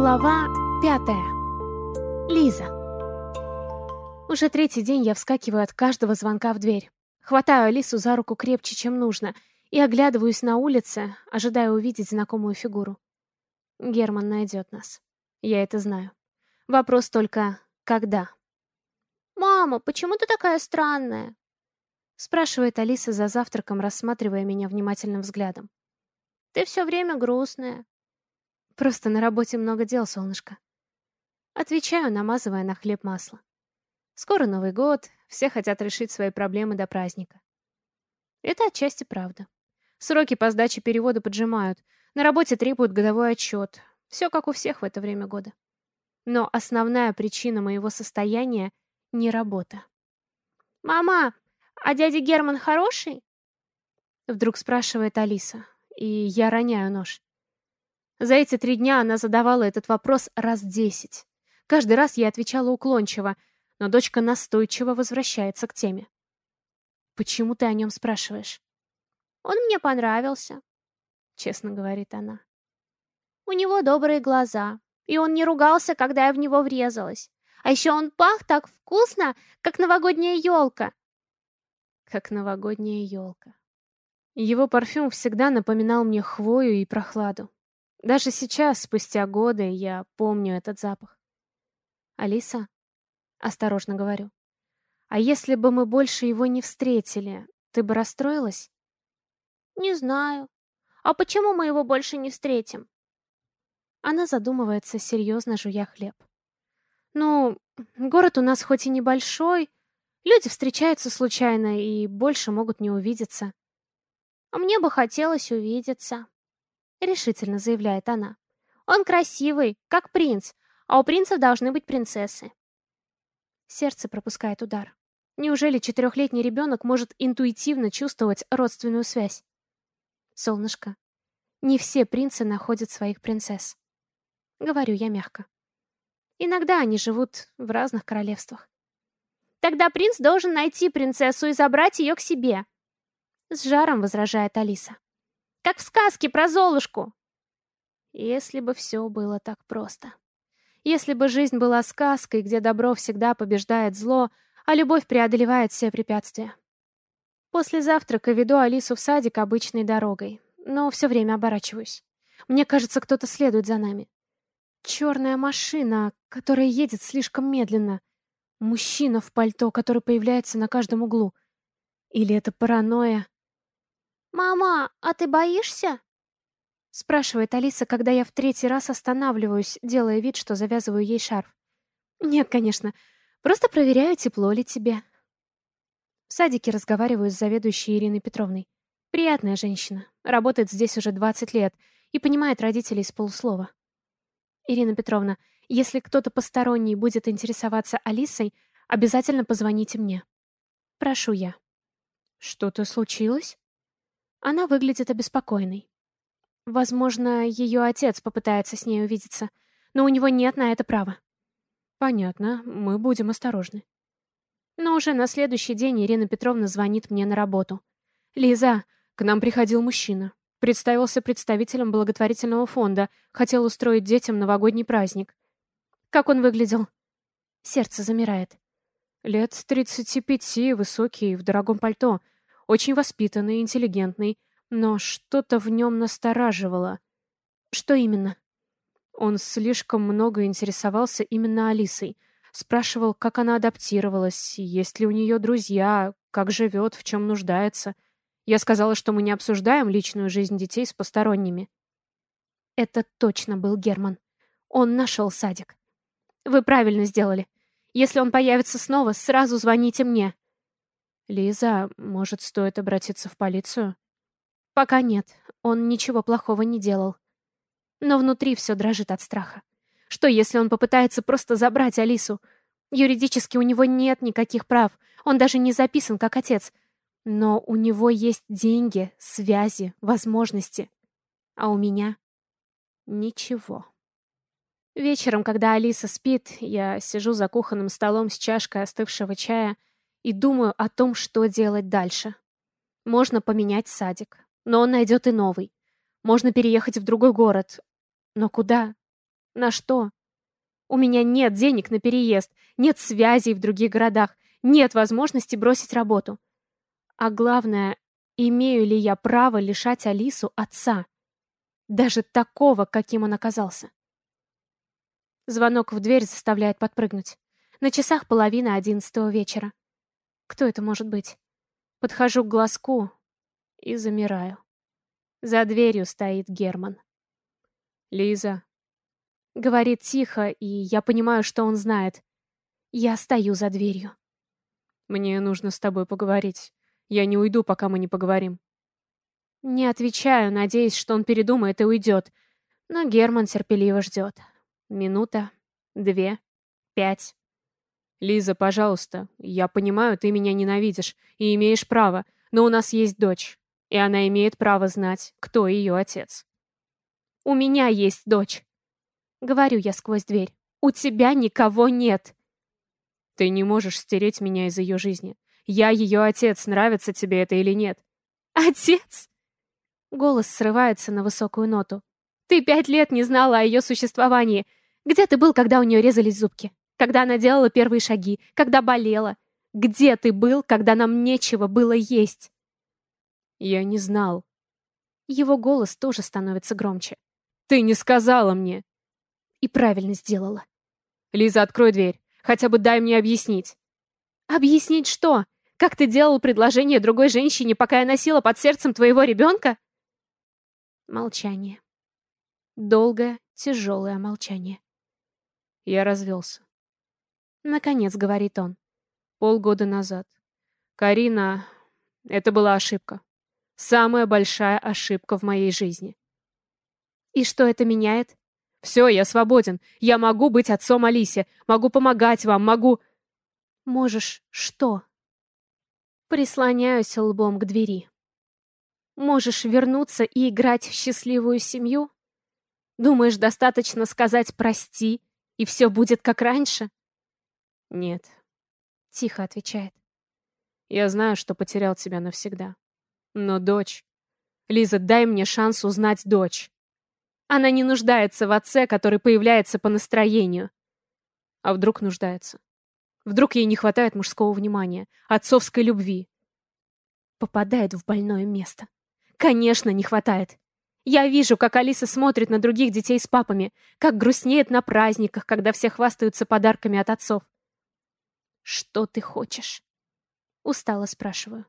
Глава пятая. Лиза. Уже третий день я вскакиваю от каждого звонка в дверь. Хватаю Алису за руку крепче, чем нужно, и оглядываюсь на улице, ожидая увидеть знакомую фигуру. Герман найдет нас. Я это знаю. Вопрос только, когда? «Мама, почему ты такая странная?» Спрашивает Алиса за завтраком, рассматривая меня внимательным взглядом. «Ты все время грустная». «Просто на работе много дел, солнышко». Отвечаю, намазывая на хлеб масло. Скоро Новый год, все хотят решить свои проблемы до праздника. Это отчасти правда. Сроки по сдаче перевода поджимают, на работе требуют годовой отчет. Все как у всех в это время года. Но основная причина моего состояния — не работа. «Мама, а дядя Герман хороший?» Вдруг спрашивает Алиса, и я роняю нож. За эти три дня она задавала этот вопрос раз десять. Каждый раз я отвечала уклончиво, но дочка настойчиво возвращается к теме. «Почему ты о нем спрашиваешь?» «Он мне понравился», — честно говорит она. «У него добрые глаза, и он не ругался, когда я в него врезалась. А еще он пах так вкусно, как новогодняя елка как новогодняя елка. Его парфюм всегда напоминал мне хвою и прохладу. Даже сейчас, спустя годы, я помню этот запах. «Алиса?» — осторожно говорю. «А если бы мы больше его не встретили, ты бы расстроилась?» «Не знаю. А почему мы его больше не встретим?» Она задумывается, серьезно жуя хлеб. «Ну, город у нас хоть и небольшой, Люди встречаются случайно и больше могут не увидеться. «А мне бы хотелось увидеться», — решительно заявляет она. «Он красивый, как принц, а у принцев должны быть принцессы». Сердце пропускает удар. Неужели четырехлетний ребенок может интуитивно чувствовать родственную связь? Солнышко, не все принцы находят своих принцесс. Говорю я мягко. Иногда они живут в разных королевствах. Тогда принц должен найти принцессу и забрать ее к себе. С жаром возражает Алиса. Как в сказке про Золушку. Если бы все было так просто. Если бы жизнь была сказкой, где добро всегда побеждает зло, а любовь преодолевает все препятствия. После завтрака веду Алису в садик обычной дорогой, но все время оборачиваюсь. Мне кажется, кто-то следует за нами. Черная машина, которая едет слишком медленно. Мужчина в пальто, который появляется на каждом углу. Или это паранойя? «Мама, а ты боишься?» Спрашивает Алиса, когда я в третий раз останавливаюсь, делая вид, что завязываю ей шарф. «Нет, конечно. Просто проверяю, тепло ли тебе». В садике разговариваю с заведующей Ириной Петровной. Приятная женщина. Работает здесь уже 20 лет и понимает родителей с полуслова. «Ирина Петровна, если кто-то посторонний будет интересоваться Алисой, обязательно позвоните мне. Прошу я. Что-то случилось? Она выглядит обеспокоенной. Возможно, ее отец попытается с ней увидеться, но у него нет на это права. Понятно, мы будем осторожны. Но уже на следующий день Ирина Петровна звонит мне на работу. «Лиза, к нам приходил мужчина. Представился представителем благотворительного фонда, хотел устроить детям новогодний праздник. Как он выглядел? Сердце замирает. Лет тридцати пяти, высокий, в дорогом пальто. Очень воспитанный, интеллигентный. Но что-то в нем настораживало. Что именно? Он слишком много интересовался именно Алисой. Спрашивал, как она адаптировалась, есть ли у нее друзья, как живет, в чем нуждается. Я сказала, что мы не обсуждаем личную жизнь детей с посторонними. Это точно был Герман. Он нашел садик. Вы правильно сделали. Если он появится снова, сразу звоните мне. Лиза, может, стоит обратиться в полицию? Пока нет. Он ничего плохого не делал. Но внутри все дрожит от страха. Что, если он попытается просто забрать Алису? Юридически у него нет никаких прав. Он даже не записан как отец. Но у него есть деньги, связи, возможности. А у меня ничего. Вечером, когда Алиса спит, я сижу за кухонным столом с чашкой остывшего чая и думаю о том, что делать дальше. Можно поменять садик, но он найдет и новый. Можно переехать в другой город. Но куда? На что? У меня нет денег на переезд, нет связей в других городах, нет возможности бросить работу. А главное, имею ли я право лишать Алису отца? Даже такого, каким он оказался. Звонок в дверь заставляет подпрыгнуть. На часах половина одиннадцатого вечера. Кто это может быть? Подхожу к глазку и замираю. За дверью стоит Герман. «Лиза». Говорит тихо, и я понимаю, что он знает. Я стою за дверью. «Мне нужно с тобой поговорить. Я не уйду, пока мы не поговорим». Не отвечаю, надеясь, что он передумает и уйдет. Но Герман терпеливо ждет. Минута, две, пять. «Лиза, пожалуйста, я понимаю, ты меня ненавидишь и имеешь право, но у нас есть дочь, и она имеет право знать, кто ее отец». «У меня есть дочь», — говорю я сквозь дверь. «У тебя никого нет». «Ты не можешь стереть меня из ее жизни. Я ее отец, нравится тебе это или нет?» «Отец?» Голос срывается на высокую ноту. «Ты пять лет не знала о ее существовании. Где ты был, когда у нее резались зубки? Когда она делала первые шаги? Когда болела? Где ты был, когда нам нечего было есть?» «Я не знал». Его голос тоже становится громче. «Ты не сказала мне!» И правильно сделала. «Лиза, открой дверь. Хотя бы дай мне объяснить». «Объяснить что? Как ты делал предложение другой женщине, пока я носила под сердцем твоего ребенка?» Молчание. Долгое, тяжелое молчание. Я развелся. Наконец, говорит он. Полгода назад. Карина, это была ошибка. Самая большая ошибка в моей жизни. И что это меняет? Все, я свободен. Я могу быть отцом Алисе. Могу помогать вам, могу... Можешь что? Прислоняюсь лбом к двери. Можешь вернуться и играть в счастливую семью? Думаешь, достаточно сказать «прости», и все будет как раньше? Нет. Тихо отвечает. Я знаю, что потерял тебя навсегда. Но дочь... Лиза, дай мне шанс узнать дочь. Она не нуждается в отце, который появляется по настроению. А вдруг нуждается? Вдруг ей не хватает мужского внимания, отцовской любви? Попадает в больное место. Конечно, не хватает. Я вижу, как Алиса смотрит на других детей с папами, как грустнеет на праздниках, когда все хвастаются подарками от отцов. «Что ты хочешь?» Устало спрашиваю.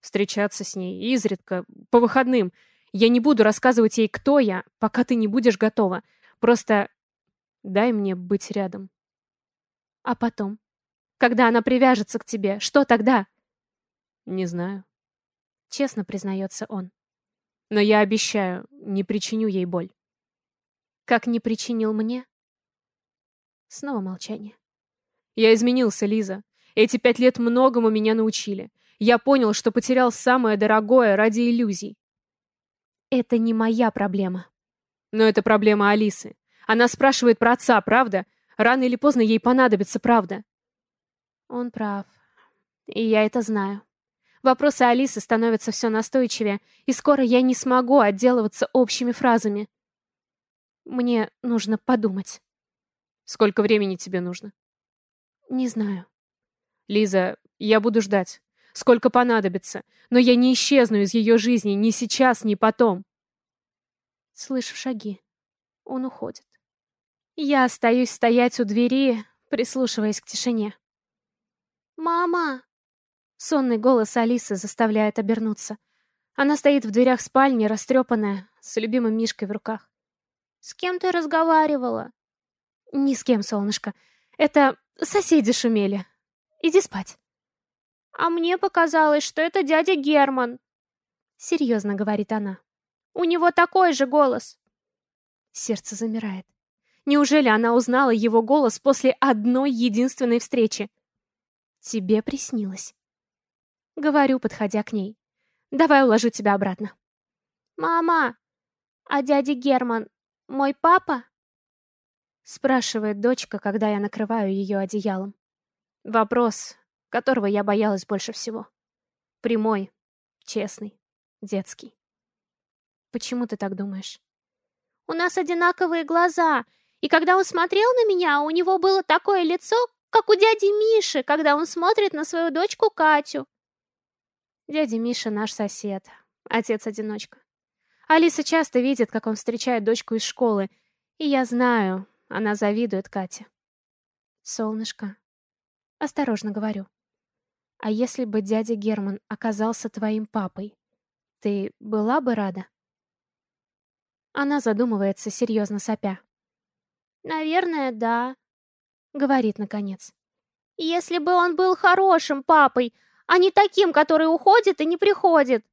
«Встречаться с ней изредка, по выходным, я не буду рассказывать ей, кто я, пока ты не будешь готова. Просто дай мне быть рядом. А потом? Когда она привяжется к тебе, что тогда? Не знаю. Честно признается он. Но я обещаю, не причиню ей боль. Как не причинил мне? Снова молчание. Я изменился, Лиза. Эти пять лет многому меня научили. Я понял, что потерял самое дорогое ради иллюзий. Это не моя проблема. Но это проблема Алисы. Она спрашивает про отца, правда? Рано или поздно ей понадобится правда. Он прав. И я это знаю. Вопросы Алисы становятся все настойчивее, и скоро я не смогу отделываться общими фразами. Мне нужно подумать. Сколько времени тебе нужно? Не знаю. Лиза, я буду ждать сколько понадобится, но я не исчезну из ее жизни ни сейчас, ни потом. Слышу шаги. Он уходит. Я остаюсь стоять у двери, прислушиваясь к тишине. «Мама!» Сонный голос Алисы заставляет обернуться. Она стоит в дверях спальни, растрепанная, с любимым Мишкой в руках. «С кем ты разговаривала?» «Ни с кем, солнышко. Это соседи шумели. Иди спать». «А мне показалось, что это дядя Герман», — серьезно говорит она. «У него такой же голос». Сердце замирает. Неужели она узнала его голос после одной единственной встречи? «Тебе приснилось». Говорю, подходя к ней. «Давай уложу тебя обратно». «Мама, а дядя Герман мой папа?» Спрашивает дочка, когда я накрываю ее одеялом. Вопрос, которого я боялась больше всего. Прямой, честный, детский. Почему ты так думаешь? У нас одинаковые глаза, И когда он смотрел на меня, у него было такое лицо, как у дяди Миши, когда он смотрит на свою дочку Катю. Дядя Миша наш сосед, отец-одиночка. Алиса часто видит, как он встречает дочку из школы, и я знаю, она завидует Кате. Солнышко, осторожно говорю. А если бы дядя Герман оказался твоим папой, ты была бы рада? Она задумывается, серьезно сопя. «Наверное, да», — говорит наконец. «Если бы он был хорошим папой, а не таким, который уходит и не приходит».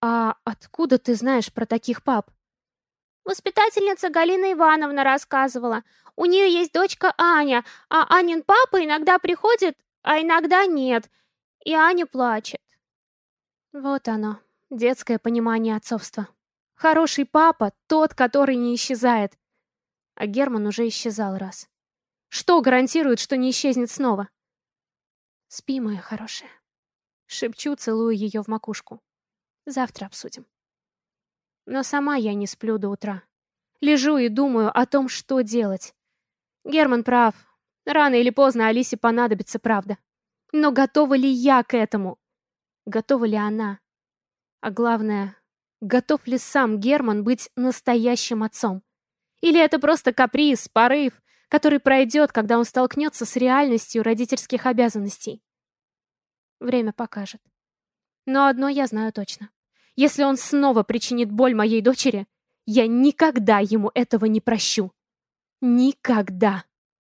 «А откуда ты знаешь про таких пап?» Воспитательница Галина Ивановна рассказывала. У нее есть дочка Аня, а Анин папа иногда приходит, а иногда нет. И Аня плачет. Вот оно, детское понимание отцовства. Хороший папа — тот, который не исчезает. А Герман уже исчезал раз. Что гарантирует, что не исчезнет снова? Спи, моя хорошая. Шепчу, целую ее в макушку. Завтра обсудим. Но сама я не сплю до утра. Лежу и думаю о том, что делать. Герман прав. Рано или поздно Алисе понадобится правда. Но готова ли я к этому? Готова ли она? А главное, Готов ли сам Герман быть настоящим отцом? Или это просто каприз, порыв, который пройдет, когда он столкнется с реальностью родительских обязанностей? Время покажет. Но одно я знаю точно. Если он снова причинит боль моей дочери, я никогда ему этого не прощу. Никогда.